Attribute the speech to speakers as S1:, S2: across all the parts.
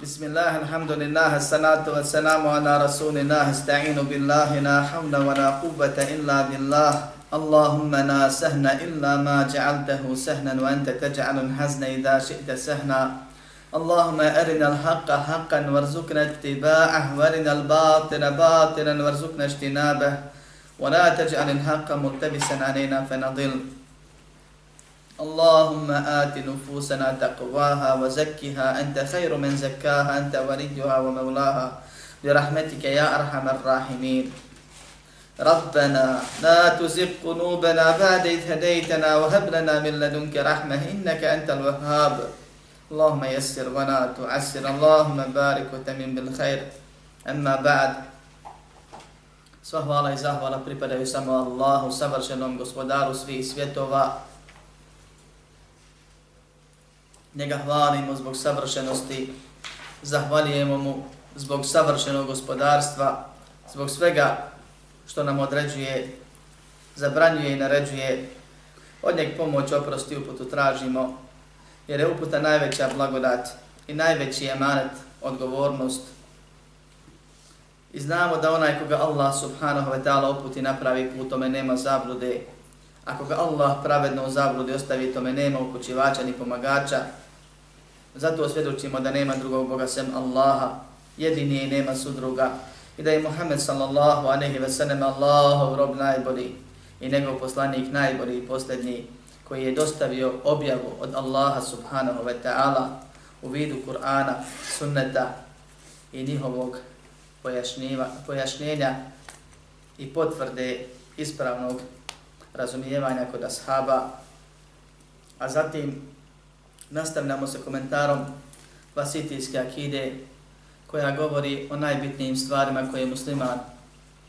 S1: بسم الله الحمد لله الصلاة والسلام على رسول الله استعين بالله لا حول ولا قوة إلا بالله اللهم لا سهل إلا ما جعلته سهلا وأنت تجعل الحزن إذا شئت سهلا اللهم أرنا الحق حقا وارزقنا اتباعه وارنا الباطل باطلا وارزقنا اجتنابه ولا تجعل الحق ملتبسا علينا فنضل اللهم آت نفوسنا تقواها وزكها. أنت خير من زكاها أنت وليها ومولاها. برحمتك يا أرحم الراحمين. ربنا لا تزغ قلوبنا بعد إذ هديتنا وهب لنا من لدنك رحمة إنك أنت الوهاب. اللهم يسر ولا تعسر. اللهم بارك وتمن بالخير. أما بعد Sva hvala i zahvala pripadaju samo Allahu, savršenom gospodaru Njega hvalimo zbog savršenosti, zahvalijemo mu zbog savršenog gospodarstva, zbog svega što nam određuje, zabranjuje i naređuje. Od njeg pomoć, oprosti, uputu tražimo, jer je uputa najveća blagodat i najveći emanet, odgovornost. I znamo da onaj koga Allah subhanahu wa ta'ala uputi napravi put, tome nema zablude. Ako ga Allah pravedno u zabludi ostavi, tome nema upućivača ni pomagača. Zato svjedočimo da nema drugog Boga sem Allaha, jedini i nema sudruga. I da je Muhammed sallallahu aleyhi ve sellem Allahov rob najbolji i njegov poslanik najbolji i posljednji koji je dostavio objavu od Allaha subhanahu wa ta'ala u vidu Kur'ana, sunneta i njihovog pojašnjenja i potvrde ispravnog razumijevanja kod ashaba. A zatim nastavljamo sa komentarom vasitijske akide koja govori o najbitnijim stvarima koje musliman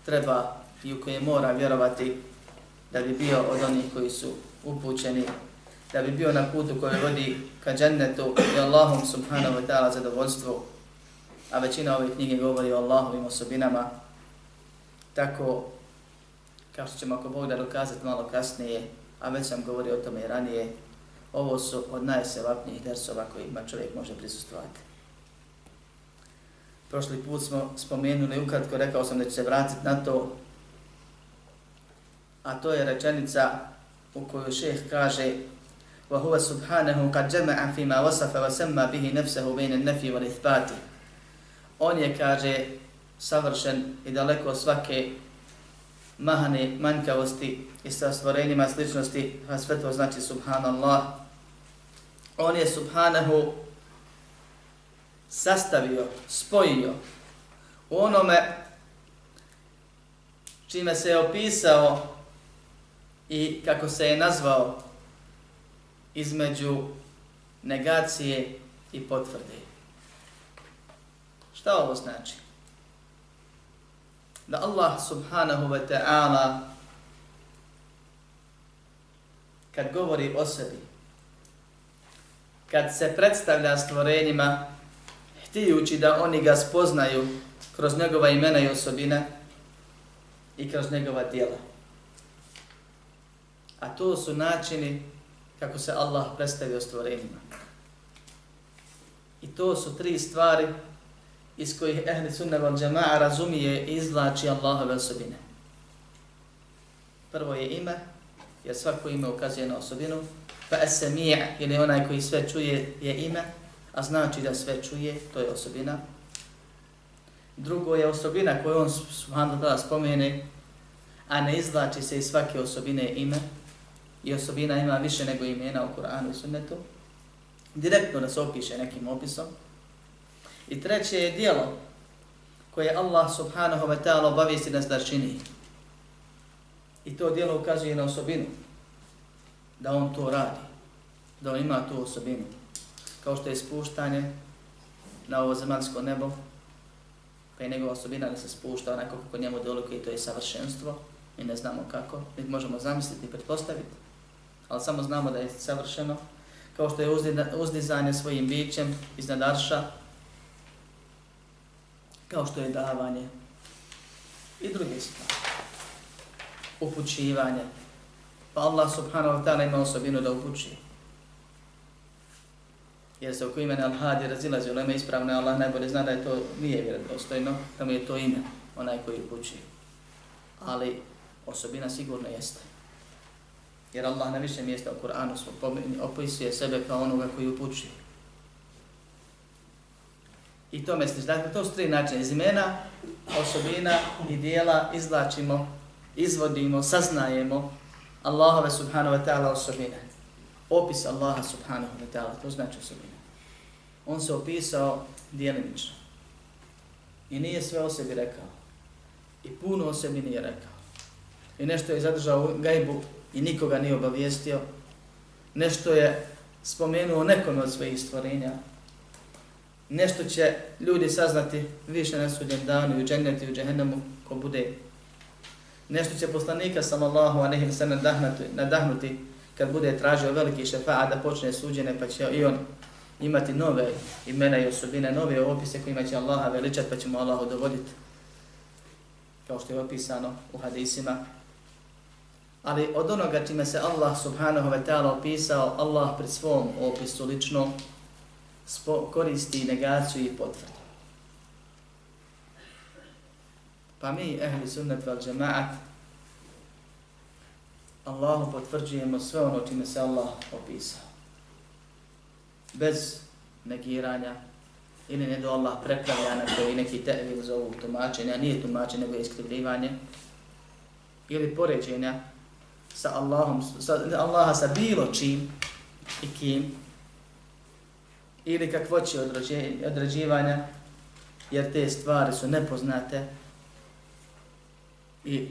S1: treba i u koje mora vjerovati da bi bio od onih koji su upućeni, da bi bio na putu koji vodi ka džennetu i Allahom subhanahu wa ta'ala zadovoljstvu, a većina ove knjige govori o Allahovim osobinama, tako kao što ćemo ako Bog da dokazati malo kasnije, a već sam govorio o tome i ranije, ovo su od najsevapnijih dersova kojima čovjek može prisustovati. Prošli put smo spomenuli, ukratko rekao sam da će se vratiti na to, a to je rečenica u kojoj šeh kaže وَهُوَ سُبْحَانَهُ قَدْ جَمَعَ فِي مَا وَصَفَ وَسَمَّا بِهِ نَفْسَهُ بَيْنَ النَّفِي وَلِثْبَاتِ On je, kaže, savršen i daleko svake mahane manjkavosti i sa stvorenjima sličnosti, a sve to znači subhanallah. On je subhanahu sastavio, spojio u onome čime se je opisao i kako se je nazvao između negacije i potvrde. Šta ovo znači? da Allah subhanahu wa ta'ala kad govori o sebi, kad se predstavlja stvorenjima, htijući da oni ga spoznaju kroz njegova imena i osobine i kroz njegova dijela. A to su načini kako se Allah predstavio stvorenjima. I to su tri stvari iz kojih ehli sunna wal džama'a razumije i izvlači Allahove osobine. Prvo je ime, jer svako ime ukazuje na osobinu, pa esemi'a, ili onaj koji sve čuje, je ime, a znači da sve čuje, to je osobina. Drugo je osobina koju on subhanahu ta'ala spomene, a ne izvlači se iz svake osobine ime, i osobina ima više nego imena u Kur'anu i sunnetu, direktno da se opiše nekim opisom, I treće je dijelo koje Allah subhanahu wa ta'ala obavijesti nas da čini. I to djelo ukazuje na osobinu. Da on to radi. Da on ima tu osobinu. Kao što je spuštanje na ovo zemansko nebo. Pa je njegova osobina da se spušta onako kako njemu doliko i to je savršenstvo. Mi ne znamo kako. Mi možemo zamisliti i pretpostaviti. Ali samo znamo da je savršeno. Kao što je uzdizanje svojim bićem iznad arša kao što je davanje i druge stvari. Upućivanje. Pa Allah subhanahu wa ta'ala ima osobinu da upući. jer se oko imena Al-Hadi razilazi, ono ulema ispravno, Allah najbolje zna da je to nije vjerodostojno, da mu je to ime, onaj koji upući. Ali osobina sigurno jeste. Jer Allah na više mjesta u Kur'anu opisuje sebe kao onoga koji upući. I to misliš, dakle, to su tri načine. Iz imena, osobina i dijela izlačimo, izvodimo, saznajemo Allahove subhanahu wa ta'ala osobine. Opis Allaha subhanahu wa ta'ala, to znači osobine. On se opisao dijelimično. I nije sve o sebi rekao. I puno o sebi nije rekao. I nešto je zadržao u gajbu i nikoga nije obavijestio. Nešto je spomenuo nekome od svojih stvorenja, nešto će ljudi saznati više na sudnjem danu i u džennetu i u džehennemu ko bude. Nešto će poslanika sallallahu alejhi ve sallam nadahnuti, nadahnuti kad bude tražio veliki šefaat da počne suđene pa će i on imati nove imena i osobine, nove opise kojima će Allaha veličat pa ćemo Allahu dovoditi kao što je opisano u hadisima. Ali od onoga čime se Allah subhanahu wa ta'ala opisao, Allah pri svom opisu lično koristi negaciju i potvrdu. Pa mi, ehli sunnet val džemaat, Allahu potvrđujemo sve ono čime se Allah opisao. Bez negiranja ili ne do Allah prepravlja na koji neki tevil zovu tumačenja, nije tumačenje, nego iskrivljivanje ili poređenja sa Allahom, sa, Allaha sa bilo čim i kim, ili kakvoće određivanja, jer te stvari su nepoznate i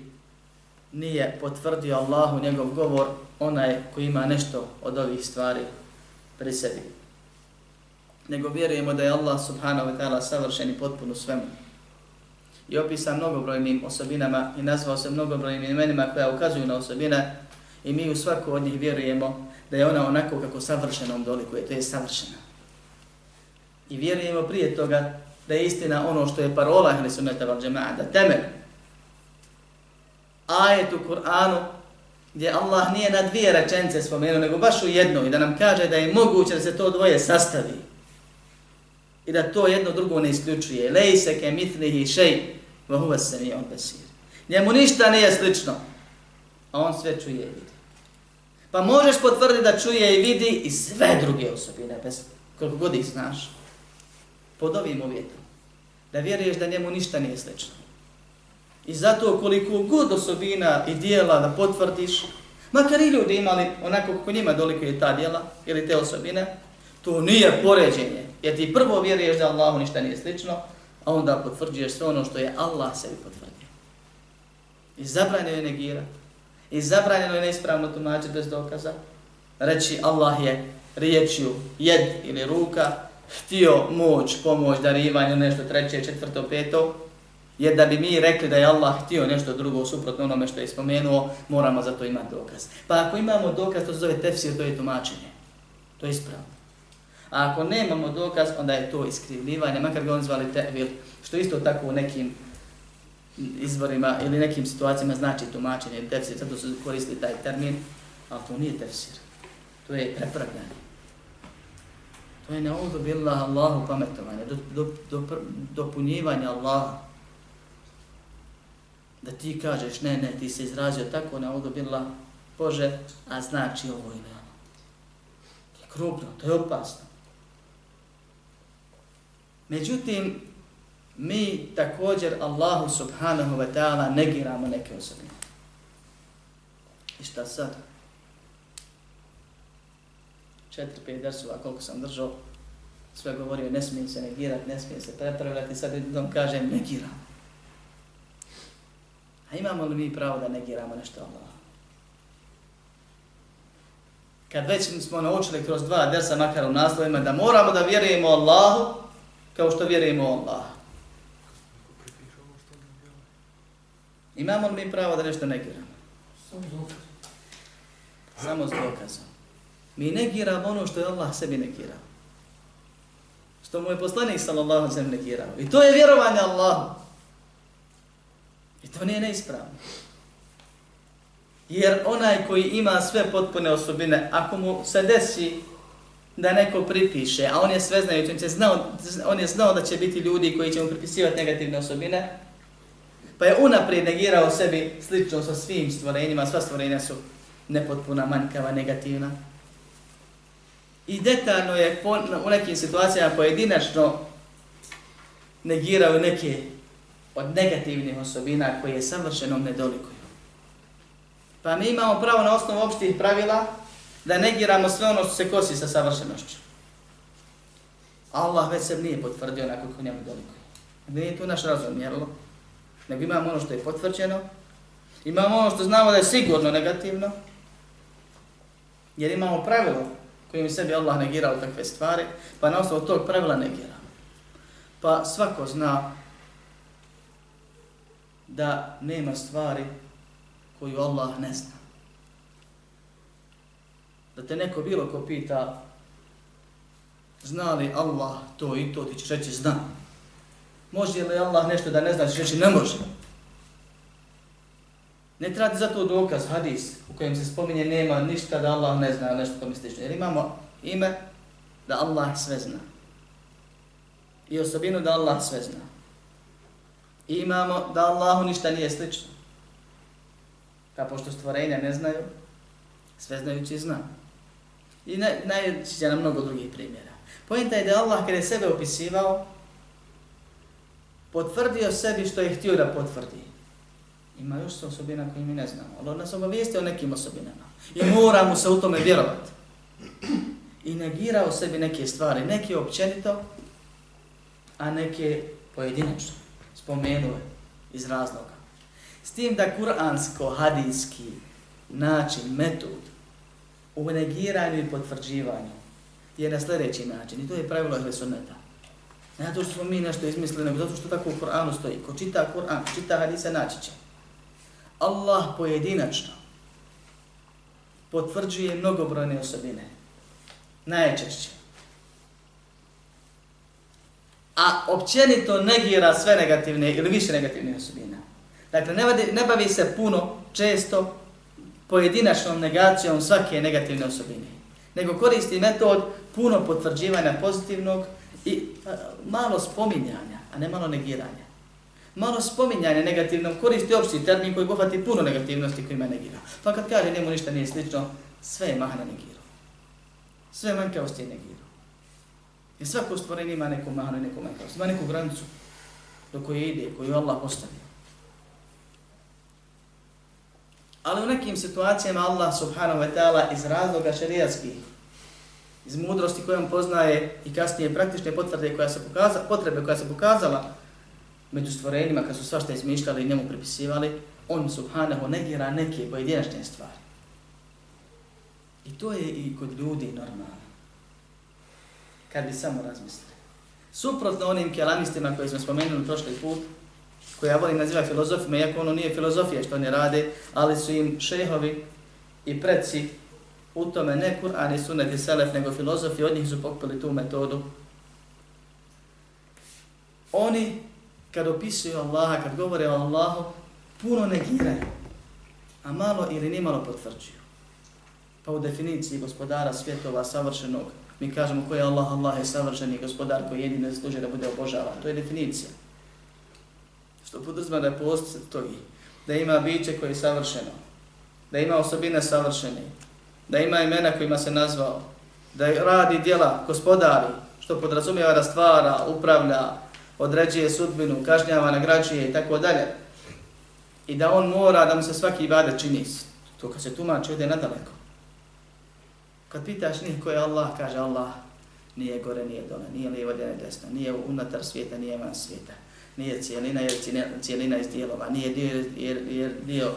S1: nije potvrdio Allahu njegov govor onaj koji ima nešto od ovih stvari pri sebi. Nego vjerujemo da je Allah subhanahu wa ta'ala savršen i potpuno svemu. I opisan mnogobrojnim osobinama i nazvao se mnogobrojnim imenima koja ukazuju na osobine i mi u svaku od njih vjerujemo da je ona onako kako savršenom dolikuje, to je savršena. I vjerujemo prije toga da je istina ono što je parola Ahli Sunnata val džema'a, da temelj ajet u Kur'anu gdje Allah nije na dvije rečence spomenuo, nego baš u jednoj, i da nam kaže da je moguće da se to dvoje sastavi i da to jedno drugo ne isključuje. Lejse ke mitlihi šej, va huva se mi on besir. Njemu ništa nije slično, a on sve čuje i vidi. Pa možeš potvrditi da čuje i vidi i sve druge osobine, bez koliko god ih znaš pod ovim uvjetom. Da vjeruješ da njemu ništa nije slično. I zato koliko god osobina i dijela da potvrdiš, makar i ljudi imali onako kako njima doliko je ta dijela ili te osobine, to nije poređenje. Jer ti prvo vjeruješ da Allahu ništa nije slično, a onda potvrđuješ sve ono što je Allah sebi potvrdio. I zabranjeno je negirati. I zabranjeno je neispravno tumačiti bez dokaza. Reći Allah je riječju jed ili ruka, htio moć, pomoć, darivanje, nešto treće, četvrto, peto, je da bi mi rekli da je Allah htio nešto drugo suprotno onome što je spomenuo, moramo za to imati dokaz. Pa ako imamo dokaz, to se zove tefsir, to je tumačenje. To je ispravno. A ako nemamo dokaz, onda je to iskrivljivanje, makar ga on zvali tevil, što isto tako u nekim izvorima ili nekim situacijama znači tumačenje, tefsir, zato su koristili taj termin, ali to nije tefsir. To je prepravljanje. To je ne'udhu billah Allahu pametovanje, do, do, do, dopunjivanje Allaha. Da ti kažeš, ne, ne, ti se izrazio tako, ne odobila Bože, a znači ovo ili ono. To je krupno, to je opasno. Međutim, mi također Allahu subhanahu wa ta'ala negiramo neke osobine. I šta sad? četiri, pet drsova koliko sam držao, sve govorio, ne smije se negirati, ne smije se prepravljati, sad jednom kažem, negiram. A imamo li mi pravo da negiramo nešto Allah? Kad već smo naučili kroz dva dersa, makar u naslovima, da moramo da vjerujemo Allahu kao što vjerujemo Allah. Imamo li mi pravo da nešto negiramo? Samo s dokazom. Mi negiramo ono što je Allah sebi negirao. Što mu je poslanik sallallahu alaihi negirao. I to je vjerovanje Allahu. I to nije neispravno. Jer onaj koji ima sve potpune osobine, ako mu se desi da neko pripiše, a on je sve znajući, on, će znao, on je znao da će biti ljudi koji će mu pripisivati negativne osobine, pa je unaprijed negirao sebi slično sa svim stvorenjima, sva stvorenja su nepotpuna, manjkava, negativna. I detaljno je po, u nekim situacijama pojedinačno negirao neke od negativnih osobina koje je savršeno nedolikuju. Pa mi imamo pravo na osnovu opštih pravila da negiramo sve ono što se kosi sa savršenošću. Allah već se nije potvrdio onako kako njemu dolikuje. Nije tu naš razum, mjerilo. Nego imamo ono što je potvrđeno, imamo ono što znamo da je sigurno negativno, jer imamo pravilo kojim sebi Allah negirao takve stvari, pa na osnovu tog pravila negiramo. Pa svako zna da nema stvari koju Allah ne zna. Da te neko bilo ko pita zna li Allah to i to, ti ćeš reći zna. Može li Allah nešto da ne zna, ćeš reći ne može. Ne treba za to dokaz, hadis, u kojem se spominje nema ništa da Allah ne zna nešto to misliš. Jer imamo ime da Allah sve zna. I osobinu da Allah sve zna. I imamo da Allahu ništa nije slično. Pa pošto stvorenja ne znaju, sve znajući zna. I najveći će nam mnogo drugih primjera. Pojenta je da Allah kada je sebe opisivao, potvrdio sebi što je htio da potvrdi. Ima još se osobina koje mi ne znamo, ali on nas obavijesti o nekim osobinama. I mora mu se u tome vjerovati. I negirao sebi neke stvari, neke općenito, a neke pojedinačno. Spomenuo iz razloga. S tim da kuransko-hadijski način, metod u negiranju i potvrđivanju je na sljedeći način. I to je pravilo Ehle Sunneta. Ne zato što smo mi nešto izmislili, nego zato što tako u Kur'anu stoji. Ko čita Kur'an, čita hadise, naći će. Allah pojedinačno potvrđuje mnogobrojne osobine. Najčešće. A općenito negira sve negativne ili više negativne osobine. Dakle, ne bavi, ne bavi se puno, često, pojedinačnom negacijom svake negativne osobine. Nego koristi metod puno potvrđivanja pozitivnog i a, malo spominjanja, a ne malo negiranja. Malo spominjanja negativnog koristi opšti termin koji gohvati puno negativnosti kojima negira. Pa kad kaže njemu ništa nije slično, sve je mahana negirao. Sve manjkavosti je negirao. I svako stvorenje ima neku manu i neku manjkavost. Ima neku granicu do koje ide, koju Allah postavio. Ali u nekim situacijama Allah subhanahu wa ta'ala iz razloga šarijatskih, iz mudrosti kojom poznaje i kasnije praktične potvrde koja se pokazala, potrebe koja se pokazala među stvorenjima kad su svašta izmišljali i njemu pripisivali, on subhanahu negira neke pojedinačne stvari. I to je i kod ljudi normalno. Kad bi samo razmislili. Suprotno onim kelamistima koje smo spomenuli prošli put, koje ja volim naziva filozofima, iako ono nije filozofija što oni rade, ali su im šehovi i preci u tome ne Kur'an i Sunnet i Selef, nego filozofi, od njih su pokupili tu metodu. Oni, kad opisuju Allaha, kad govore o Allahu, puno negiraju, a malo ili nimalo potvrđuju. Pa u definiciji gospodara svjetova savršenog, mi kažemo ko je Allah, Allah je savršeni gospodar koji jedine služe da bude obožavan. To je definicija što podrazma da postoji, da ima biće koje je savršeno, da ima osobine savršene, da ima imena kojima se nazvao, da radi djela gospodari, što podrazumijeva da stvara, upravlja, određuje sudbinu, kažnjava, nagrađuje i tako dalje. I da on mora da mu se svaki ibadet čini. To kad se tumači, ode nadaleko. Kad pitaš njih ko je Allah, kaže Allah, nije gore, nije dole, nije lijevo, nije desno, nije unutar svijeta, nije van svijeta nije cijelina jer cijelina iz dijelova, nije dio jer, jer dio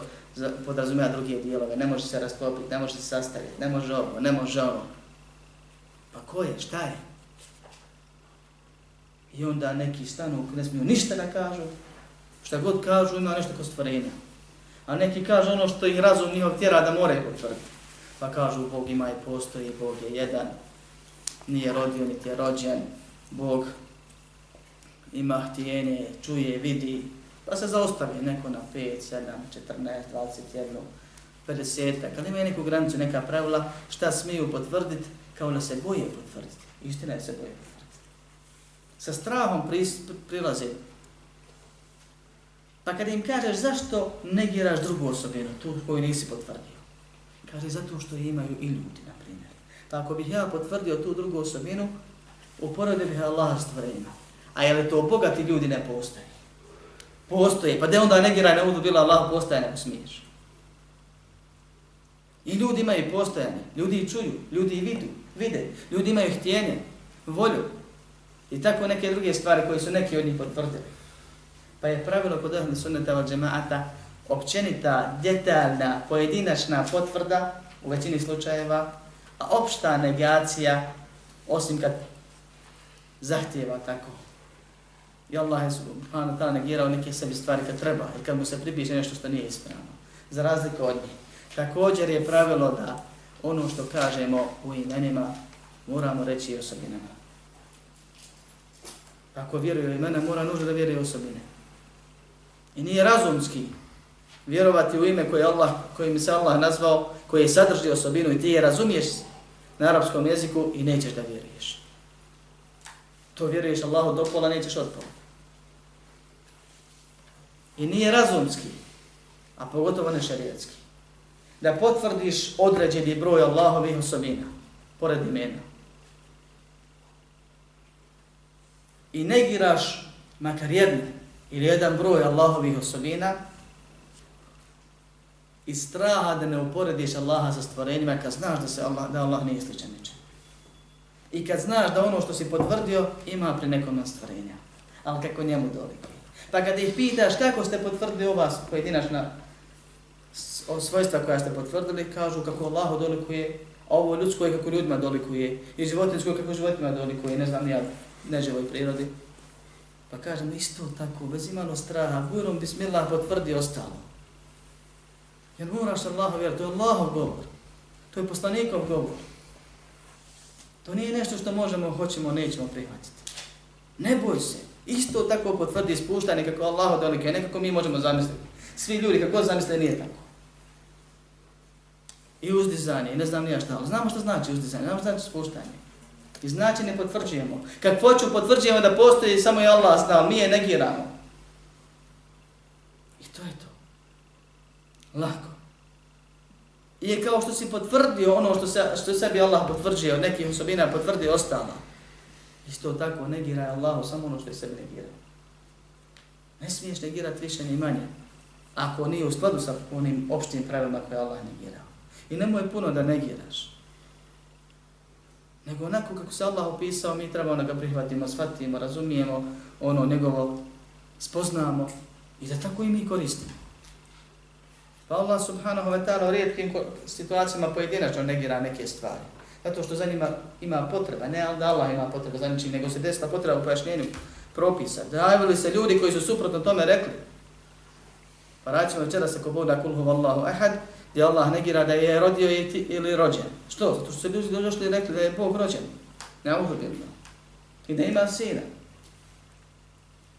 S1: podrazumijeva druge dijelove, ne može se rastopiti, ne može se sastaviti, ne može ovo, ne može ovo. Pa ko je, šta je? I onda neki stanu ne smiju ništa da kažu, šta god kažu ima nešto ko stvorenja. A neki kažu ono što ih razum njihov tjera da more utvrditi. Pa kažu Bog ima i postoji, Bog je jedan, nije rodio niti je rođen, Bog ima htijenje, čuje, vidi, pa se zaustavi neko na 5, 7, 14, 21, 50, ali ima neku granicu, neka pravila šta smiju potvrditi kao da se boje potvrditi. Istina je se boje potvrditi. Sa strahom pris, prilaze. Pa kada im kažeš zašto negiraš drugu osobinu, tu koju nisi potvrdio, kaže zato što imaju i ljudi, na primjer. Pa ako bih ja potvrdio tu drugu osobinu, uporedio bih Allah stvorenja. A je li to bogati ljudi ne postoje? Postoje. Pa gdje onda negiraj ne budu bila Allah postoje, ne smiješ. I ljudi imaju postojanje, ljudi i čuju, ljudi i vidu, vide, ljudi imaju htjenje, volju i tako neke druge stvari koje su neki od njih potvrdili. Pa je pravilo kod ahli sunnata od džemaata općenita, detaljna, pojedinačna potvrda u većini slučajeva, a opšta negacija, osim kad zahtjeva tako. I Allah je subhanahu ta'ala negirao neke sebi stvari kad treba i kad mu se pribiže nešto što nije ispravno. Za razliku od njih. Također je pravilo da ono što kažemo u imenima moramo reći i osobinama. Ako vjeruje u imena, mora nužno da vjeruje osobine. I nije razumski vjerovati u ime koje Allah, kojim se Allah nazvao, koje sadrži osobinu i ti je razumiješ na arapskom jeziku i nećeš da vjeruješ. To vjeruješ Allahu do pola, nećeš od pola. I nije razumski, a pogotovo ne šarijetski da potvrdiš određeni broj Allahovih osobina, pored imena. I negiraš makar jedne ili jedan broj Allahovih osobina i straha da ne uporediš Allaha sa stvorenjima kad znaš da se Allah, da Allah nije sličan ničem. I kad znaš da ono što si potvrdio ima pri nekom stvorenja, ali kako njemu doliko. Pa kada ih pitaš kako ste potvrdili ova pojedinačna svojstva koja ste potvrdili, kažu kako Allah dolikuje, a ovo ljudsko je kako ljudima dolikuje, i životinsko je kako životinima dolikuje, ne znam ja, neživoj prirodi. Pa kažem, isto tako, bez imalo straha, bujrom bismillah potvrdi ostalo. Jer moraš Allahu vjerati, to je Allahov govor. To je poslanikov govor. To nije nešto što možemo, hoćemo, nećemo prihvatiti. Ne boj se. Isto tako potvrdi ispuštanje kako Allah dolikuje, nekako mi možemo zamisliti. Svi ljudi kako zamisle nije tako i uzdizanje, i ne znam nija šta, ali znamo što znači uzdizanje, znamo što znači spuštanje. I znači ne potvrđujemo. Kad hoću potvrđujemo da postoji samo je Allah znao, mi je negiramo. I to je to. Lako. I je kao što si potvrdio ono što, se, što je sebi Allah potvrđio, nekih osobina potvrdio ostalo. Isto tako negiraj Allahu samo ono što je sebi negirao. Ne smiješ negirati više ni manje. Ako nije u skladu sa onim opštim pravilima koje Allah negirao. I nemoj puno da negiraš. Nego onako kako se Allah opisao, mi trebamo da ga prihvatimo, shvatimo, razumijemo, ono njegovo spoznamo i da tako i mi koristimo. Pa Allah subhanahu wa ta'ala u rijetkim situacijama pojedinačno negira neke stvari. Zato što za njima ima potreba, ne da Allah ima potreba za ničim, nego se desila potreba u pojašnjenju propisa. Dravili se ljudi koji su suprotno tome rekli. Pa raćemo večera se ko Boga kulhu vallahu ahad, gdje Allah negira da je rodio ili rođen. Što? Zato što se ljudi došli i rekli da je Bog rođen. Ne uhrbjeno. I da ima sina.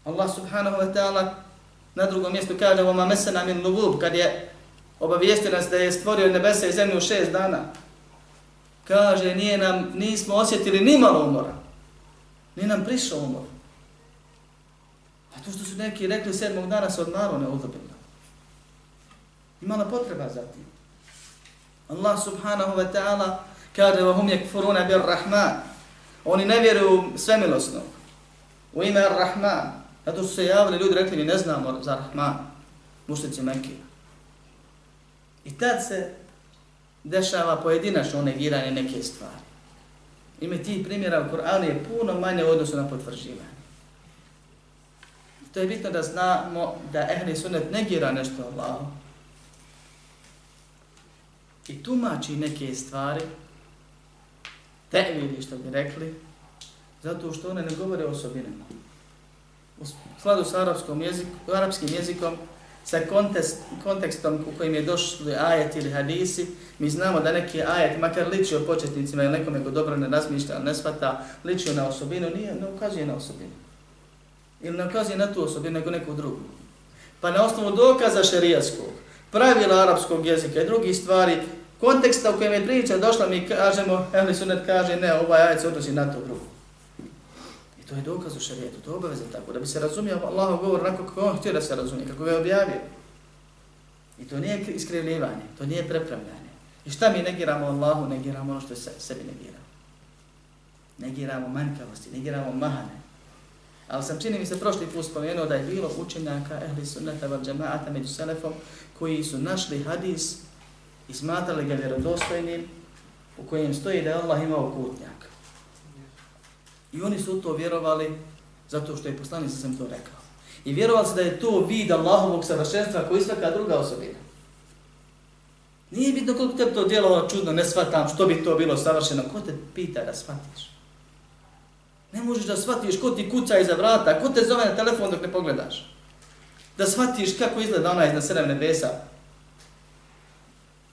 S1: Allah subhanahu wa ta'ala na drugom mjestu kaže وَمَا مَسَنَا مِنْ لُبُوب kad je obavijestio nas da je stvorio nebesa i zemlju u šest dana. Kaže, nije nam, nismo osjetili ni malo umora. Nije nam prišao umor. A to što su neki rekli sedmog dana se odmaro ne udobilo. Imala potreba za tim. Allah subhanahu wa ta'ala kaže wa hum yakfuruna bir rahman. Oni ne vjeruju svemilosno. U ime Ar-Rahman. Zato su se javili ljudi rekli mi ne znamo za Rahman. Mušnici Mekije. I tad se dešava pojedinačno negiranje neke stvari. Ime tih primjera u Kur'anu je puno manje u odnosu na potvrđivanje. To je bitno da znamo da ehli sunnet negira nešto Allahu, i tumači neke stvari, tevili što bi rekli, zato što one ne govore o osobinama. U skladu s arapskom jeziku, arapskim jezikom, sa kontekst, kontekstom u kojim je došli ajet ili hadisi, mi znamo da neki ajet, makar liči o početnicima ili nekome ko dobro ne razmišlja, ne shvata, liči na osobinu, nije, ne ukazuje na osobinu. Ili ne ukazuje na tu osobinu, nego neku drugu. Pa na osnovu dokaza šerijaskog, pravila arapskog jezika i drugih stvari, konteksta u kojem je priča došla, mi kažemo, ehli sunet kaže, ne, ovaj ajet se odnosi na to drugo. To je dokaz u šarijetu, to je obaveza tako, da bi se razumio Allahov govor onako kako on htio da se razumije, kako ga je objavio. I to nije iskrivljivanje, to nije prepravljanje. I šta mi negiramo Allahu, negiramo ono što se, sebi negiramo. Negiramo manjkavosti, negiramo mahane. Ali sam čini mi se prošli put spomenuo da je bilo učenjaka ehli sunnata val džamaata među selefom koji su našli hadis i smatrali ga vjerodostojnim u kojem stoji da je Allah imao kutnjak. I oni su to vjerovali zato što je poslanik sam to rekao. I vjerovali su da je to vid Allahovog savršenstva koji svaka druga osobina. Nije bitno koliko te to djelovalo ono čudno, ne shvatam što bi to bilo savršeno. Ko te pita da shvatiš? Ne možeš da shvatiš ko ti kuca iza vrata, ko te zove na telefon dok ne pogledaš. Da shvatiš kako izgleda ona iznad sedam nebesa.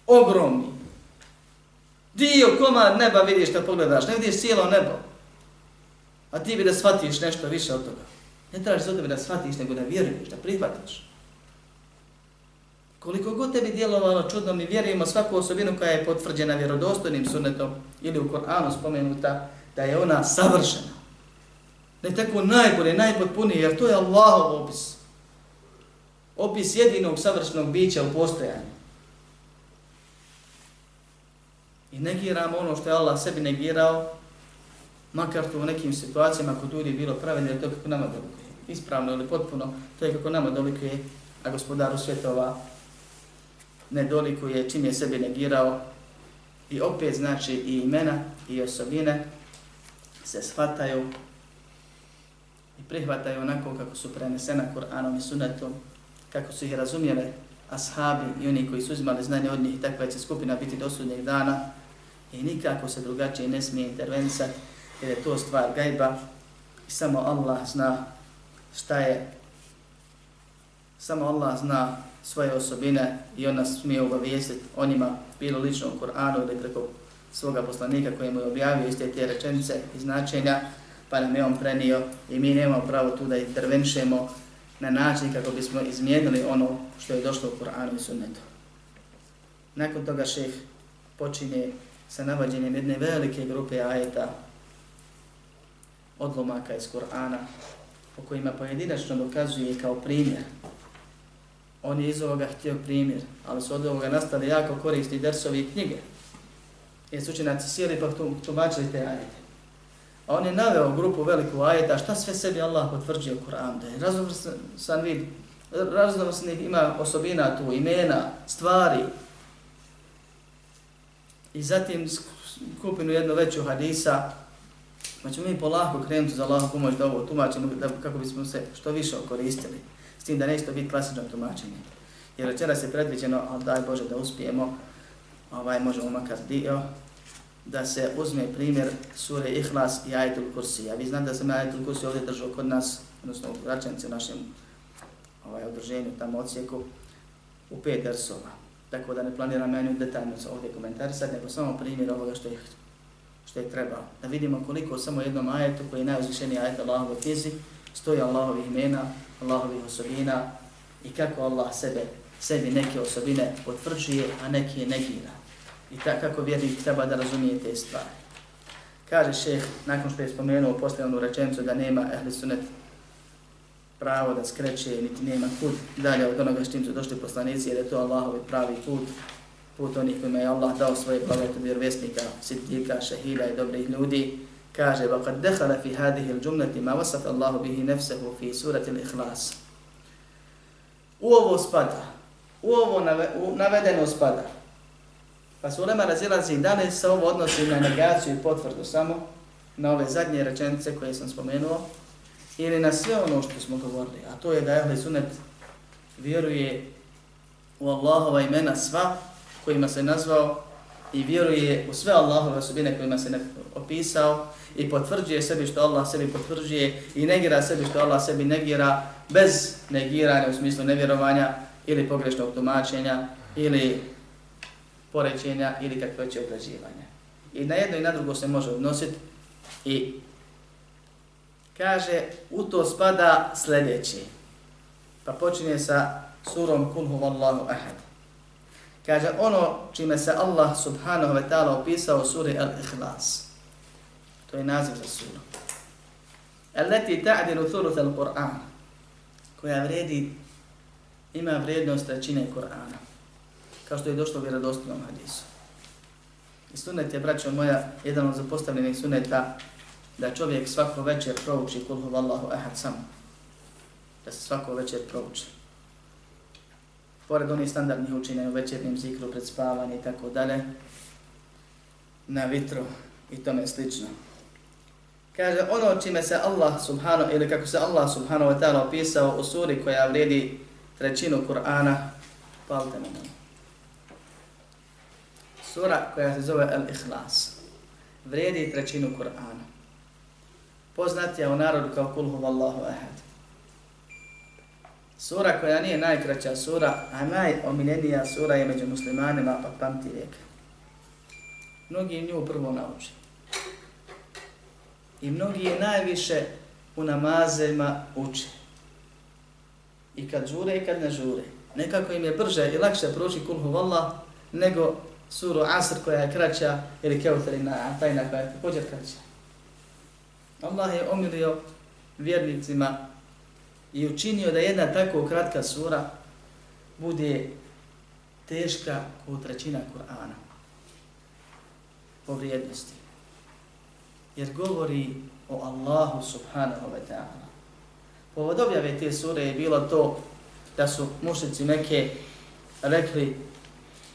S1: Ogromni. Dio komad neba vidiš da pogledaš, ne vidiš cijelo nebo. A ti bi da shvatiš nešto više od toga. Ne tražiš od tebe da shvatiš, nego da vjeruješ, da prihvatiš. Koliko god tebi djelovalo čudno, mi vjerujemo svaku osobinu koja je potvrđena vjerodostojnim sunnetom ili u Koranu spomenuta, da je ona savršena. Ne tako najbolje, najpotpunije, jer to je Allahov opis. Opis jedinog savršenog bića u postojanju. I negiramo ono što je Allah sebi negirao, makar to u nekim situacijama kod ljudi bilo pravilno je to kako nama dolikuje. Ispravno ili potpuno, to je kako nama dolikuje, a gospodaru svjetova ne dolikuje čim je sebi negirao. I opet znači i imena i osobine se shvataju i prihvataju onako kako su prenesena Kur'anom i Sunnetom, kako su ih razumijele ashabi i oni koji su uzimali znanje od njih, takva će skupina biti do sudnjeg dana i nikako se drugačije ne smije intervencati jer je to stvar gajba i samo Allah zna šta je samo Allah zna svoje osobine i on nas smije obavijestiti o njima bilo lično u Koranu ili preko svoga poslanika koji mu je objavio iste te rečenice i značenja pa nam je on prenio i mi nemamo pravo tu da intervenšemo na način kako bismo izmijenili ono što je došlo u Kur'anu i Sunnetu. Nakon toga šeh počinje sa navađenjem jedne velike grupe ajeta odlomaka iz Kur'ana po kojima pojedinačno dokazuje kao primjer. On je iz ovoga htio primjer, ali su od ovoga nastali jako korisni dersovi i knjige. Jer su učenaci sjeli pa tumačili te ajete. A on je naveo grupu veliku ajeta, šta sve sebi Allah potvrđio u Kur'an, da je raznovrsan vid, raznovrsanih ima osobina tu, imena, stvari. I zatim skupinu jednu veću hadisa, pa ćemo mi polako krenuti za Allahom pomoć da ovo tumačimo, da, kako bismo se što više koristili. S tim da neće to biti klasično tumačenje. Jer večeras se predviđeno, ali daj Bože da uspijemo, ovaj možemo makar dio, da se uzme primjer sure Ihlas i Ajetul Kursi. Ja vi znate da sam Ajetul Kursi ovdje držao kod nas, odnosno u Račenici, u našem ovaj, odruženju, tamo ocijeku, u pet dersova. Tako da ne planiram meni detaljno ovdje komentarisati, nego samo primjer ovoga što je, što je treba. Da vidimo koliko samo jednom ajetu, koji je najuzvišeniji ajet Allahove knjizi stoji Allahovi imena, Allahovih osobina i kako Allah sebe, sebi neke osobine potvrđuje, a neke negira i tako kako vjernik treba da razumije te stvari. Kaže šeh, nakon što je spomenuo posljednu rečenicu da nema ehli sunet pravo da skreće, niti nema put dalje od onoga što im su došli poslanici, jer je to Allahovi pravi put, put onih kojima je Allah dao svoje blagote vjerovjesnika, sitika, šehida i dobrih ljudi. Kaže, وَقَدْ دَخَلَ فِي هَذِهِ الْجُمْلَةِ مَا وَسَفَ اللَّهُ بِهِ نَفْسَهُ فِي سُورَةِ الْإِخْلَاسِ U ovo spada, u ovo navedeno spada, Pa su ulema razilazi da li se ovo odnosi na negaciju i potvrdu samo na ove zadnje rečenice koje sam spomenuo ili na sve ono što smo govorili, a to je da Ehli Sunet vjeruje u Allahova imena sva kojima se nazvao i vjeruje u sve Allahove osobine kojima se opisao i potvrđuje sebi što Allah sebi potvrđuje i negira sebi što Allah sebi negira bez negiranja u smislu nevjerovanja ili pogrešnog tumačenja ili porećenja ili kakve će obrađivanja. I na jedno i na drugo se može odnositi i kaže u to spada sljedeći. Pa počinje sa surom Kul huvallahu ahad. Kaže ono čime se Allah subhanahu wa ta'ala opisao u suri Al-Ikhlas. To je naziv za suru. Allati ta'dilu thuluth al-Qur'an. Koja vredi, ima vrijednost trećine Kur'ana. Kao što je došlo u vjerodostojnom hadisu. I sunet je, braćo moja, jedan od zapostavljenih suneta da čovjek svako večer prouči kulhu vallahu ahad sam. Da se svako večer prouči. Pored onih standardnih učenja u večernjem zikru pred spavanje i tako dalje, na vitru i tome slično. Kaže, ono čime se Allah subhanahu, ili kako se Allah subhanahu wa ta'ala opisao u suri koja vredi trećinu Kur'ana, palite na nama. Sura koja se zove Al-Ikhlas, vredi trećinu Kur'ana. Poznat je u narodu kao Kulhu huvallahu ahad. Sura koja nije najkraća sura, a najomiljenija sura je među muslimanima, pa pamti vijek. Mnogi nju prvo nauče. I mnogi je najviše u namazima uče. I kad žure i kad ne žure. Nekako im je brže i lakše proći kulhu vallah nego suru Asr koja je kraća ili Keuterina Atajna koja je također kraća. Allah je omilio vjernicima i učinio da jedna tako kratka sura bude teška kao trećina Kur'ana po vrijednosti. Jer govori o Allahu subhanahu wa ta'ala. Povod objave te sure je bilo to da su mušnici neke rekli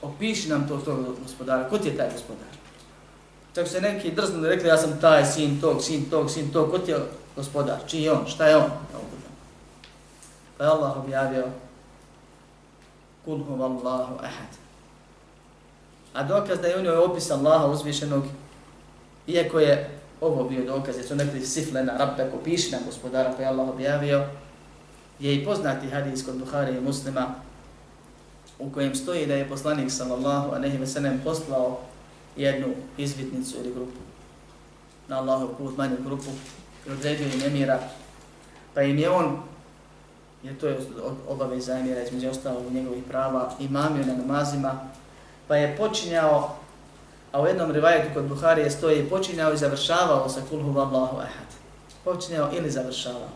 S1: opiši nam to tog gospodara. Ko ti je taj gospodar? Čak se neki drznuli rekli ja sam taj sin tog, sin tog, sin tog. Ko ti je gospodar? Čiji je on? Šta je on? Pa je Allah objavio Kul huva Allahu ahad. A dokaz da je u njoj opis Allaha uzvišenog, iako je ovo bio dokaz, jer su nekli siflena, rabbe, ko piši na gospodara, pa je Allah objavio, je i poznati hadis kod Buhari i muslima, u kojem stoji da je poslanik sallallahu a nehi sellem poslao jednu izvitnicu ili grupu na Allahov put, manju grupu, i odredio im emira, pa im je on, jer to je obaveza emira između ostalog u njegovih prava, imamio na namazima, pa je počinjao, a u jednom rivajetu kod Buharije stoji, počinjao i završavao sa kulhu vallahu ahad. Počinjao ili završavao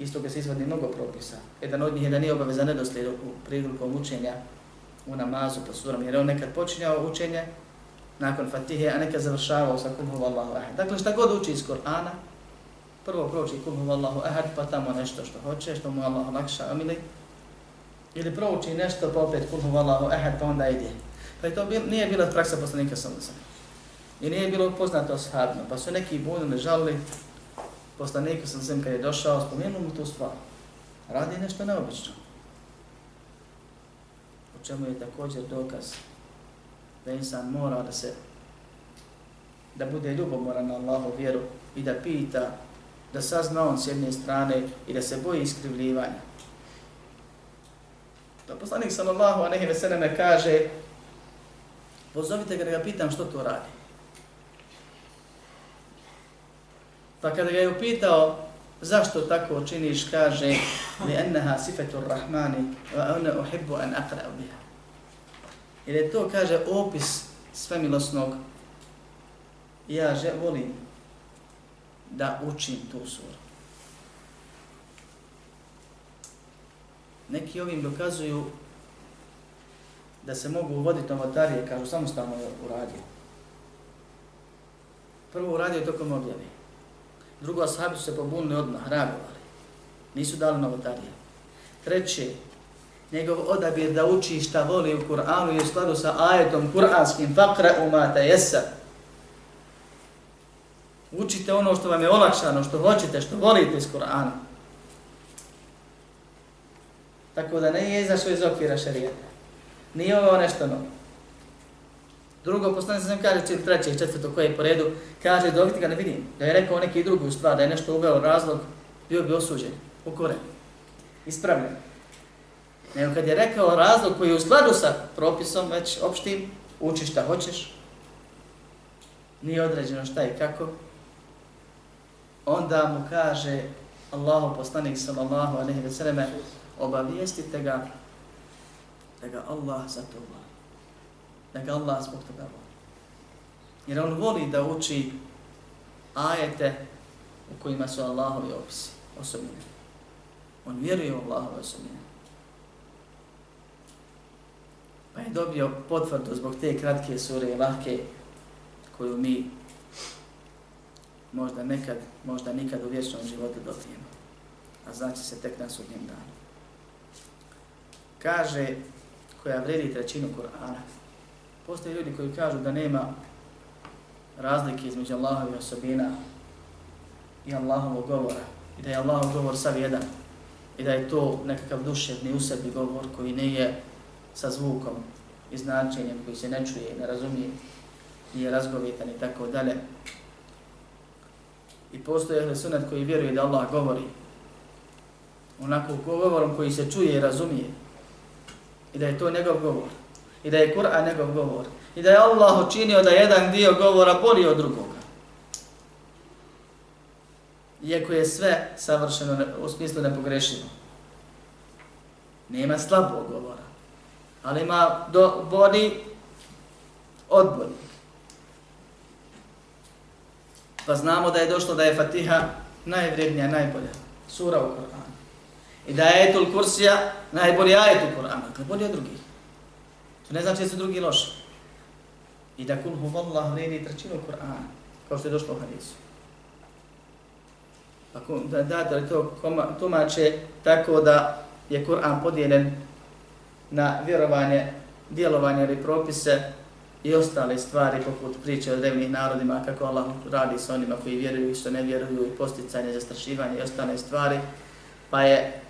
S1: isto ga se izvodi mnogo propisa. Jedan od njih je da nije obaveza nedoslijed u prilikom učenja u namazu po suram, jer on nekad počinjao učenje nakon fatihe, a nekad završavao sa kulhu vallahu ahad. Dakle, šta god uči iz Korana, prvo prouči kulhu vallahu ahad, pa tamo nešto što hoće, što mu Allah lakša omili, ili prouči nešto, pa opet kulhu vallahu ahad, pa onda ide. Pa je to bil, nije bila praksa poslanika sam I nije bilo poznato ashabno, pa su neki bunili, žalili, poslaniku sam sem kad je došao, spomenuo mu tu stvar. Radi nešto neobično. U čemu je također dokaz da insan mora da se da bude ljubomoran na Allahu vjeru i da pita, da sazna on s jedne strane i da se boji iskrivljivanja. To poslanik sallallahu a ve veseleme kaže, pozovite ga da ga pitam što to radi. Pa kada ga je upitao zašto tako činiš, kaže li enneha sifetur rahmani wa one uhibbu an aqra'u biha. Jer je to, kaže, opis svemilosnog ja že volim da učim tu suru. Neki ovim dokazuju da se mogu uvoditi novotarije, kažu, samostalno je uradio. Prvo uradio tokom objave. Drugo, ashabi su se pobunili odmah, reagovali. Nisu dali novotarije. Treće, njegov odabir da uči šta voli u Kur'anu je u skladu sa ajetom kur'anskim fakra umata jesa. Učite ono što vam je olakšano, što hoćete, što volite iz Kur'ana. Tako da ne je izašao iz okvira šarijeta. Nije ovo nešto novo. Drugo poslanik sam kaže čili treće i četvrto koje je po redu, kaže da ga ne vidim, da je rekao neki drugu stvar, da je nešto uveo razlog, bio bi osuđen, ukoren, ispravljen. Nego kad je rekao razlog koji je u skladu sa propisom već opštim, uči šta hoćeš, nije određeno šta i kako, onda mu kaže Allahu poslanik sallallahu alejhi ve selleme obavijestite ga da ga Allah za to voli. Da ga Allah zbog toga voli. Jer on voli da uči ajete u kojima su Allahovi opisi, osobine. On vjeruje u Allahove osobine. Pa je dobio potvrdu zbog te kratke sure i lahke koju mi možda nekad, možda nikad u vječnom životu dobijemo. A znači se tek na sudnjem danu. Kaže koja vredi trećinu Kur'ana. Postoje ljudi koji kažu da nema razlike između Allahovi osobina i Allahovog govora. I da je Allahov govor sav jedan. I da je to nekakav duševni u sebi govor koji ne je sa zvukom i značenjem koji se ne čuje i ne razumije, nije razgovitan i tako dalje. I postoje ehli sunet koji vjeruje da Allah govori onako govorom koji se čuje i razumije. I da je to njegov govor. I da je Kur'an njegov govor. I da je Allah učinio da jedan dio govora bolji od drugoga. Iako je sve savršeno u smislu nepogrešivo. Nema slabog govora. Ali ima do, bodi odbori. Pa znamo da je došlo da je Fatiha najvrednija, najbolja sura u Koranu. I da je Etul Kursija najbolji ajet u Koranu. Dakle, bolji od drugih. To ne znači da su drugi loši. I da kul huvallah vredi trećinu Korana, kao što je došlo u hadisu. Pa Ako da, da, da to tumače tako da je Kur'an podijeljen na vjerovanje, djelovanje ili propise i ostale stvari poput priče o drevnih narodima, kako Allah radi s onima koji vjeruju i što ne vjeruju i posticanje, zastrašivanje i ostale stvari, pa je,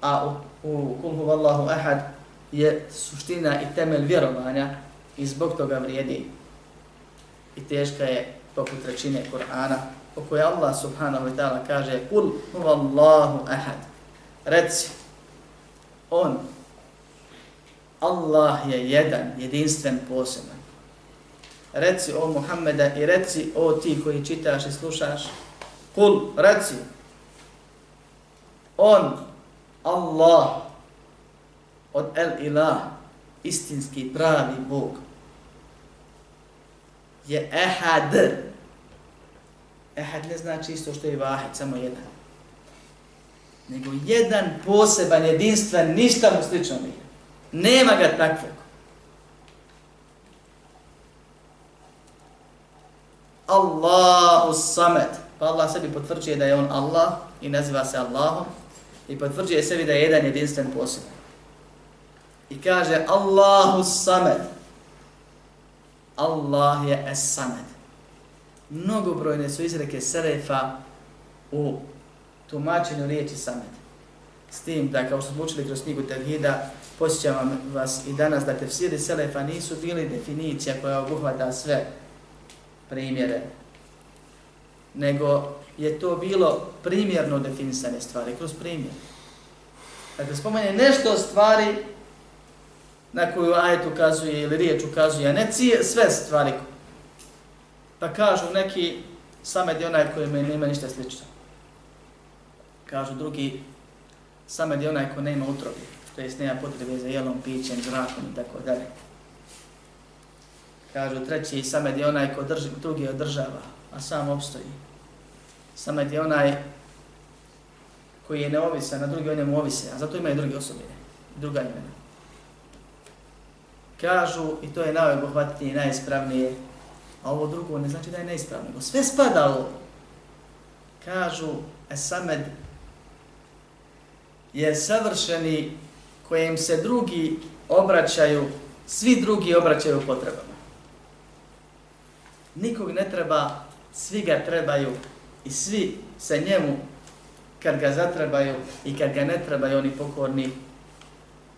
S1: a u, u kulhu vallahu ahad je suština i temelj vjerovanja i zbog toga vrijedi. I teška je poput trećine Kur'ana o kojoj Allah subhanahu wa ta'ala kaže kul huvallahu ahad. Reci on Allah je jedan, jedinstven, poseban. Reci o Muhammeda i reci o ti koji čitaš i slušaš. Kul, reci. On, Allah, od El Ilah, istinski pravi Bog, je ehad. Ehad ne znači isto što je vahid, samo jedan. Nego jedan poseban, jedinstven, ništa mu slično nije. Nema ga takvog. Allahu samet. Pa Allah sebi potvrđuje da je on Allah i naziva se Allahom i potvrđuje sebi da je jedan jedinstven posebno. I kaže Allahu samet. Allah je es-samet. Mnogobrojne su izreke Selefa u tumačenju riječi samet. S tim da, kao što smo učili kroz knjigu Tevhida, posjećam vas i danas da tefsiri Selefa nisu bili definicija koja obuhvata sve primjere, nego je to bilo primjerno definisane stvari, kroz primjer. Dakle, spomene nešto stvari na koju ajet ukazuje ili riječ ukazuje, a ne cije, sve stvari. Pa kažu neki, samed je onaj koji nema ništa slično. Kažu drugi, samed je onaj koji nema utrobi, to jest nema potrebe za jelom, pićem, zrakom i tako dalje. Kažu treći, samed je onaj ko drži, drugi održava, a sam obstoji. Samed je onaj koji je neovisan, na drugi o njemu ovise, a zato imaju druge osobine, druga imena kažu, i to je najobuhvatnije i najispravnije, a ovo drugo ne znači da je neispravno, nego sve spadalo. kažu, Esamed je savršeni kojem se drugi obraćaju, svi drugi obraćaju potrebama. Nikog ne treba, svi ga trebaju i svi se njemu, kad ga zatrebaju i kad ga ne trebaju, oni pokorni,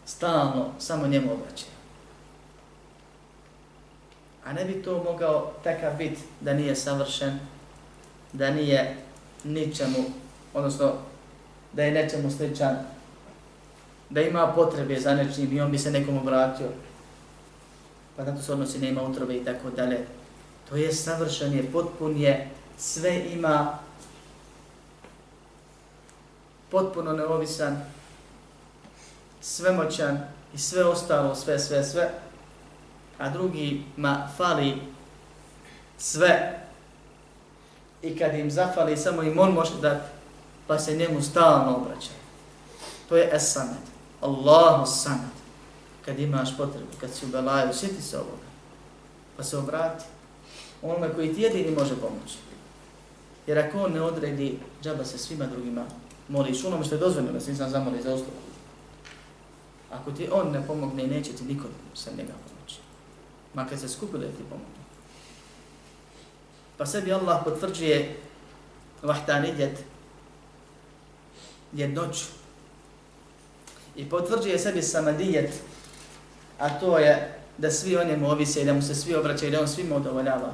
S1: stalno samo njemu obraćaju. A ne bi to mogao takav bit da nije savršen, da nije ničemu, odnosno da je nečemu sličan, da ima potrebe za nečim i on bi se nekom obratio. Pa da to se odnosi nema utrobe i tako dalje. To je savršen, je potpun je, sve ima, potpuno neovisan, svemoćan i sve ostalo, sve, sve, sve, a drugi ma fali sve i kad im zafali samo im on može dati, pa se njemu stalno obraća. To je esamet. Allahu samet. Kad imaš potrebu, kad si u belaju, sjeti se ovoga. Pa se obrati. Onome koji ti jedini može pomoći. Jer ako on ne odredi, džaba se svima drugima moliš onome što je dozvoljeno da se nisam zamoli za uslugu. Ako ti on ne pomogne, neće ti niko se njega pomoći. Ma kad se skupili, ti pomogne. Pa sebi Allah potvrđuje vahtanidjet jednoću. I potvrđuje sebi samadijet, a to je da svi o njemu ovise i da mu se svi obraćaju, i da on svima udovoljava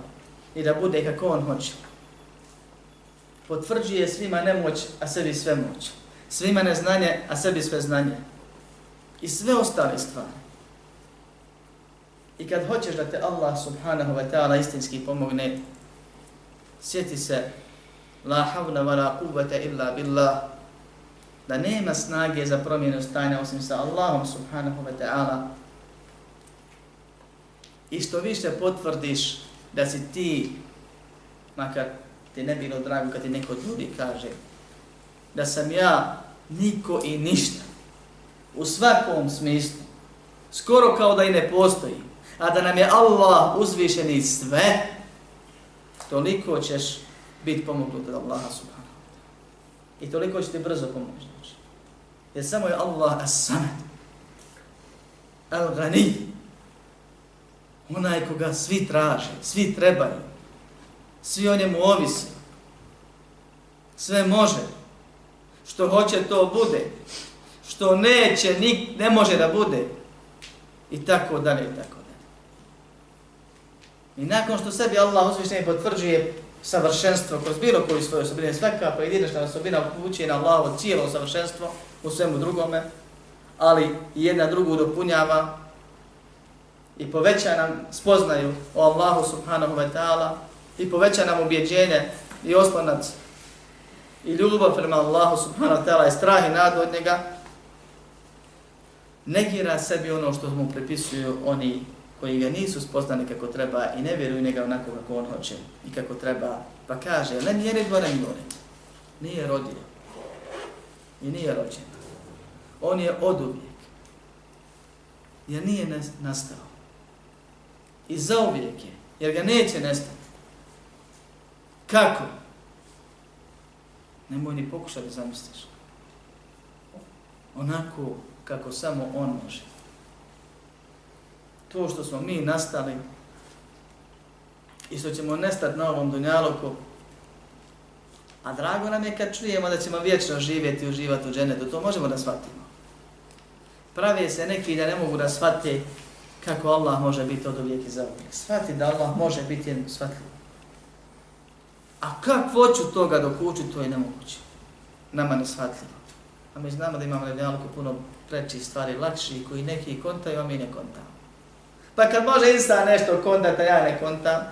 S1: i da bude kako on hoće. Potvrđuje svima nemoć, a sebi sve moć. Svima neznanje, a sebi sve znanje. I sve ostale stvari. I kad hoćeš da te Allah subhanahu wa ta'ala istinski pomogne, sjeti se la havla wa la kuvvete illa billah da nema snage za promjenu stanja osim sa Allahom subhanahu wa ta'ala i što više potvrdiš da si ti makar ti ne bilo drago kad ti neko drugi kaže da sam ja niko i ništa u svakom smislu skoro kao da i ne postoji a da nam je Allah uzvišeni sve toliko ćeš biti pomognut od Allaha subhanahu I toliko će ti brzo pomoći. Jer samo je Allah as-samad. Al-ghani. Onaj koga svi traže, svi trebaju. Svi o njemu ovisi. Sve može. Što hoće to bude. Što neće, nik, ne može da bude. I tako dalje, i tako dalje. I nakon što sebi Allah uzvišnje potvrđuje savršenstvo kroz bilo koju svoju osobinu, svaka pojedinačna osobina upućuje na Allahovo cijelo savršenstvo u svemu drugome, ali jedna drugu dopunjava i poveća nam spoznaju o Allahu subhanahu wa ta'ala i poveća nam ubjeđenje i oslonac i ljubav prema Allahu subhanahu wa ta'ala i strah i nadu od njega, negira sebi ono što mu prepisuju oni koji ga nisu spoznani kako treba i ne vjeruju njega onako kako on hoće i kako treba, pa kaže, le nije redva ne nije rodio i nije rođen. On je od uvijek, jer nije nastao. I zauvijek je, jer ga neće nestati. Kako? Nemoj ni pokušati da zamisliš. Onako kako samo on može to što smo mi nastali i što ćemo nestati na ovom dunjaloku, a drago nam je kad čujemo da ćemo vječno živjeti i uživati u dženetu, to možemo da shvatimo. Pravi se neki da ne mogu da shvate kako Allah može biti od uvijek i za uvijek. Svati da Allah može biti jedno shvatljivo. A kak hoću toga dok uči, to je nemoguće. Nama ne. A mi znamo da imamo na puno preći stvari, lakši, koji neki kontaju, a mi ne kontamo. Pa kad može insan nešto kontata, ja ne kontam,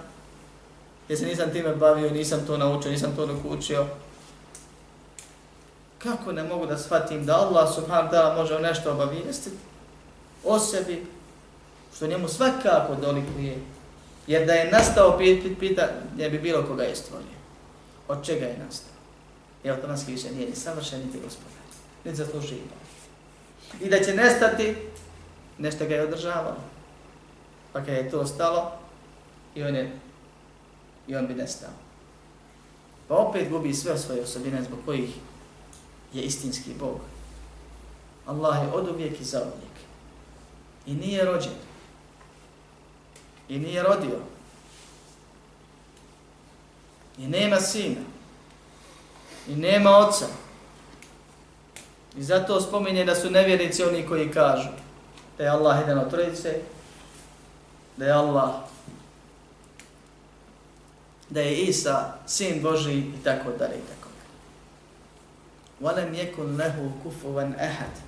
S1: jer se nisam time bavio, nisam to naučio, nisam to dokučio, kako ne mogu da shvatim da Allah subhanahu ta'ala može nešto obavijestiti o sebi, što njemu svakako dolikuje, jer da je nastao pit, pita, ne bi bilo koga je stvorio. Od čega je nastao? I automatski više nije ni savršen, niti gospodar, niti zaslužio. I da će nestati, nešto ga je održavalo. Pa kada je to ostalo, i on, je, i on bi nestao. Pa opet gubi sve svoje osobine zbog kojih je istinski Bog. Allah je od uvijek i za uvijek. I nije rođen. I nije rodio. I nema sina. I nema oca. I zato spominje da su nevjernici oni koji kažu da je Allah jedan od trojice, da je Allah, da je Isa sin Boži i tako dalje i tako dalje. وَلَمْ يَكُنْ لَهُ كُفُوًا أَحَدٍ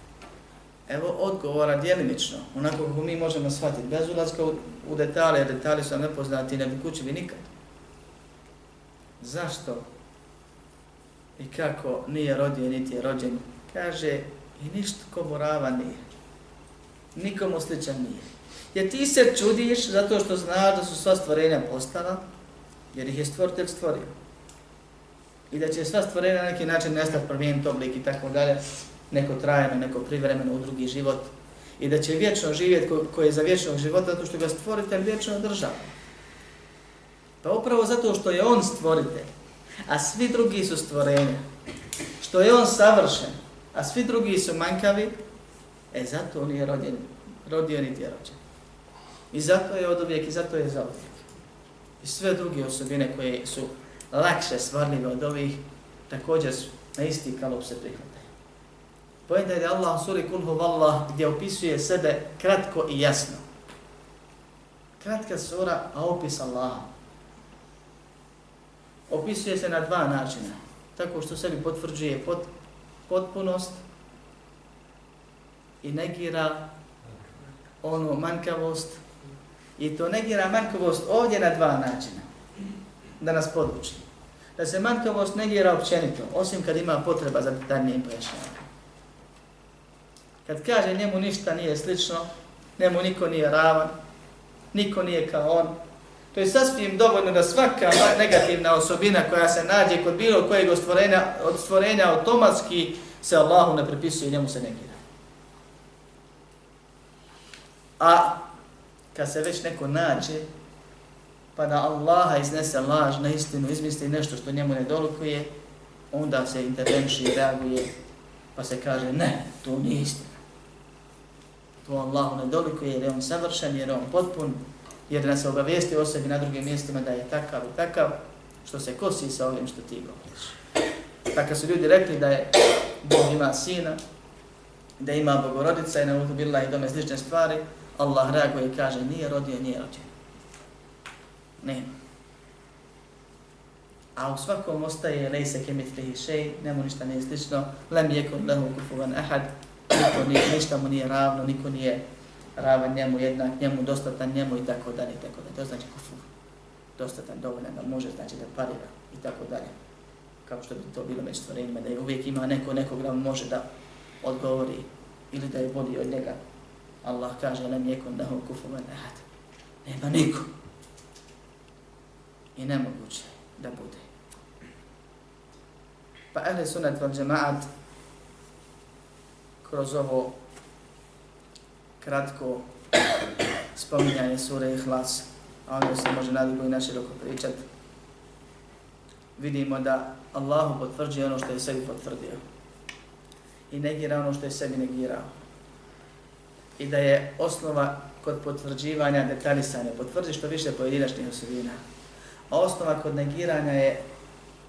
S1: Evo odgovora djelimično, onako kako mi možemo shvatiti, bez ulazka u, u detalje, detalje su nepoznati i ne bi kući bi nikad. Zašto i kako nije rodio, niti je rođen? Kaže, i ništa ko morava nije. Nikomu sličan nije. Jer ti se čudiš zato što znaš da su sva stvorenja postala, jer ih je stvoritelj stvorio. I da će sva stvorenja na neki način nestati promijeniti oblik i tako dalje, neko trajeno, neko privremeno u drugi život. I da će vječno živjeti ko, je za vječnog života zato što ga stvoritelj vječno država. Pa upravo zato što je on stvoritelj, a svi drugi su stvorenja, što je on savršen, a svi drugi su manjkavi, e zato on je rodjen, rodio niti je rođen. I zato je od uvijek i zato je za uvijek. I sve druge osobine koje su lakše stvarljive od ovih, također su na isti kalup se prihvatili. Pojenta je da Allah u suri Kulhu Vallah gdje opisuje sebe kratko i jasno. Kratka sura, a opis Allaha. Opisuje se na dva načina. Tako što sebi potvrđuje pot, potpunost i negira onu manjkavost I to negira manjkavost ovdje na dva načina. Da nas poduči. Da se manjkavost negira općenito, osim kad ima potreba za detaljnije pojašnjavanje. Kad kaže njemu ništa nije slično, njemu niko nije ravan, niko nije kao on, to je sasvim dovoljno da svaka negativna osobina koja se nađe kod bilo kojeg stvorenja, od stvorenja automatski se Allahu ne prepisuje i njemu se negira. A kad se već neko nađe, pa da Allaha iznese laž na istinu, izmisli nešto što njemu ne dolikuje, onda se intervenši i reaguje, pa se kaže, ne, to nije istina. To Allahu ne dolikuje jer je on savršen, jer je on potpun, jer nas obavijesti o sebi na drugim mjestima da je takav i takav, što se kosi sa ovim što ti govoriš. Tako su ljudi rekli da je Bog ima sina, da ima bogorodica i na bila i dome slične stvari, Allah reaguje i kaže nije rodio, nije rođen. Nema. A u svakom ostaje lejse kemitlihi šej, nemu ništa nije slično, lem jekun lehu kufuvan ahad, niko nije, ništa mu nije ravno, niko nije ravan njemu, jednak njemu, dostatan njemu i tako dalje, i tako dalje. To znači kufur. Dostatan, dovoljan da može, znači da parira i tako dalje. Kao što bi to bilo među stvorenjima, da je uvijek ima neko nekog da može da odgovori ili da je bolji od njega Allah kaže lem da lahu kufuwan ahad. Nema niko. I nemoguće da bude. Pa ahli sunat val jamaat kroz ovo kratko spominjanje sure Ihlas, a ono se može nadugo i naširoko pričati, vidimo da Allahu potvrđuje ono što je sebi potvrdio i negira ono što je sebi negirao i da je osnova kod potvrđivanja detaljisanje. potvrdi što više pojedinačnih osobina. A osnova kod negiranja je,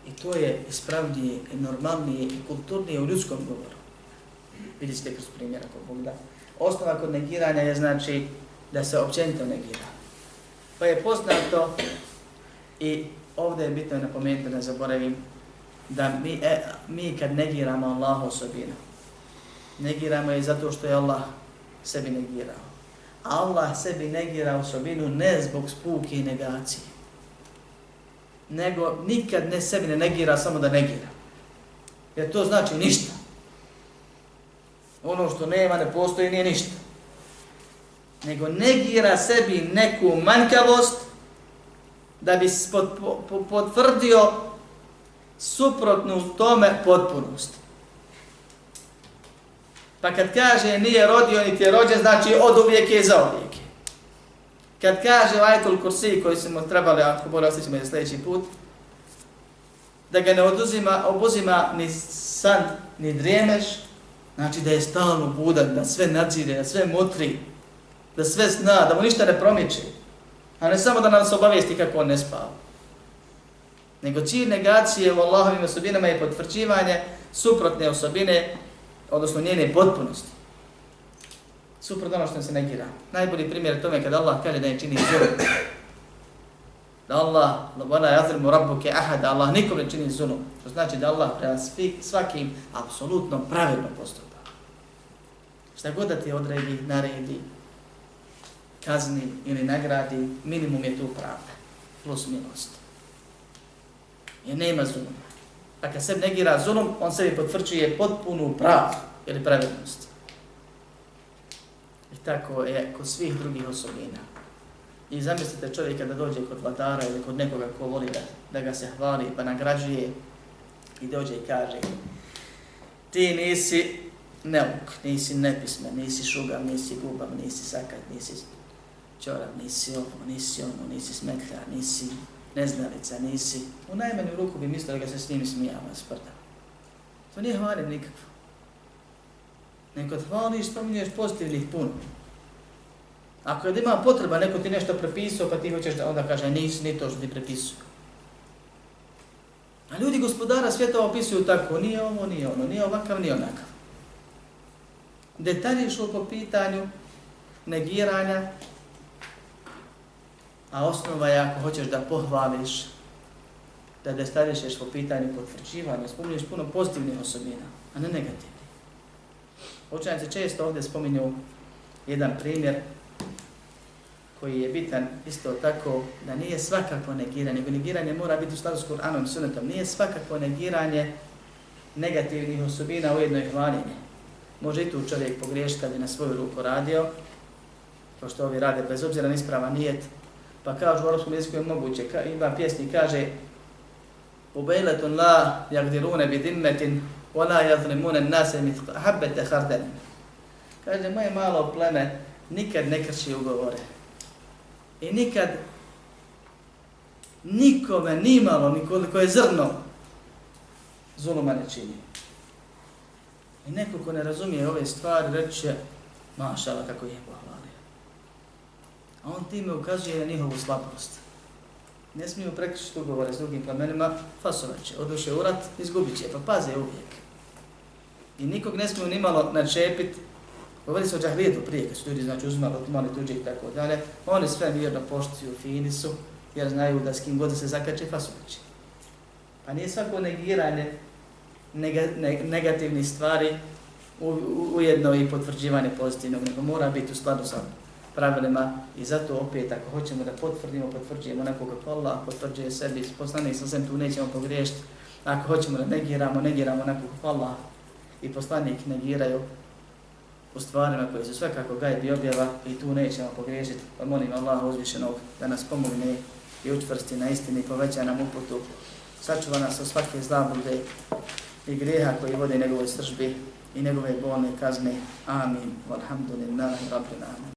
S1: i to je ispravnije, i normalnije, i kulturnije u ljudskom govoru. Vidjet ćete kroz primjer ako Bog da. Osnova kod negiranja je znači da se općenito negira. Pa je poznato i ovdje je bitno napomenuti, da ne zaboravim, da mi, e, mi kad negiramo Allaha osobinu, negiramo je zato što je Allah sebi negirao. Allah sebi negira osobinu ne zbog spuke i negacije. Nego nikad ne sebi ne negira, samo da negira. Jer to znači ništa. Ono što nema, ne postoji, nije ništa. Nego negira sebi neku manjkavost da bi potvrdio suprotnu tome potpunost. Pa kad kaže nije rodio niti je rođen, znači od uvijek je za uvijek. Kad kaže Ajetul Kursi koji smo trebali, ako bolje osjećamo je sljedeći put, da ga ne oduzima, obuzima ni san, ni drijemeš, znači da je stalno budan, da sve nadzire, da sve motri, da sve zna, da mu ništa ne promiče. A ne samo da nas obavijesti kako on ne spava. Nego cilj negacije u Allahovim osobinama je potvrđivanje suprotne osobine odnosno njene potpunosti. Suprotno ono što se negira. Najbolji primjer tome kada Allah kaže da je čini zulum. Da Allah, labana jazrimu rabbuke ahad, Allah nikom ne čini zulum. Što znači da Allah prema svakim apsolutno pravilno postupa. Šta god da ti odredi, naredi, kazni ili nagradi, minimum je tu pravda. Plus milost. Jer nema zuluma. A kad se negira zulum, on sebi potvrđuje potpunu pravdu ili pravilnost. I tako je kod svih drugih osobina. I zamislite čovjeka da dođe kod vladara ili kod nekoga ko voli da, da ga se hvali pa nagrađuje i dođe i kaže ti nisi neuk, nisi nepismen, nisi šugav, nisi gubav, nisi sakat, nisi čorav, nisi ovo, nisi ono, nisi smetlja, nisi neznalica, nisi... U najmanju ruku bi mislio da ga se s njim smijava, sprda. To nije hvalim nikakvo. Neko hvališ, spominješ pozitivnih puno. Ako je ima potreba, neko ti nešto prepisao, pa ti hoćeš da onda kaže, nisi ni to što ti prepisao. A ljudi gospodara svijeta opisuju tako, nije ovo, nije ono, nije ovakav, nije onakav. Detalje što po pitanju negiranja, a osnova je ako hoćeš da pohvališ, da destarišeš po pitanju potvrđivanja, spominješ puno pozitivnih osobina, a ne negativnih. Učenjaci često ovdje spominju jedan primjer koji je bitan isto tako da nije svakako negiranje, nego negiranje mora biti u skladu s Kur'anom i Sunnetom. Nije svakako negiranje negativnih osobina ujedno i hvaljenje. Može i tu čovjek pogriješiti kad je na svoju ruku radio, to što ovi rade bez obzira na isprava nijet, pa kažu u arabskom jeziku je moguće, ka, ima pjesnik kaže Ubejletun la jagdirune bi dimmetin wala yazlimune nase mit habbete harden. Kaže, moje malo pleme nikad ne krši ugovore. I nikad nikome, nimalo, nikoliko je zrno, zuluma ne čini. I neko ko ne razumije ove stvari, reće, mašala kako je pohvalio. A on time ukazuje na njihovu slabost. Ne smiju prekrišiti ugovore s drugim plemenima, fasovat će, oduše u rat, izgubit će, pa paze uvijek. I nikog ne smiju nimalo načepiti, Govori se o džahlijetu prije, kad su ljudi znači, uzmali, otimali tuđe i tako dalje. Oni sve mirno poštuju, fini su, jer znaju da s kim god se zakače, fasući. Pa nije svako negiranje nega, ne, negativnih stvari u, u, ujedno i potvrđivanje pozitivnog, nego mora biti u skladu sa pravilima i zato opet ako hoćemo da potvrdimo, potvrđujemo nekoga ko Allah, potvrđuje sebi, poslanik sa sem tu nećemo pogriješiti. Ako hoćemo da negiramo, negiramo nekoga ko Allah i poslanik negiraju, u stvarima koje su svakako gajb i objava i tu nećemo pogriješiti. Pa molim Allaha uzvišenog da nas pomogne i učvrsti na istini poveća nam uputu. Sačuva nas od svake zlabude i grijeha koji vode njegove sržbi i njegove bolne kazne. Amin. Walhamdulillahi rabbil amin.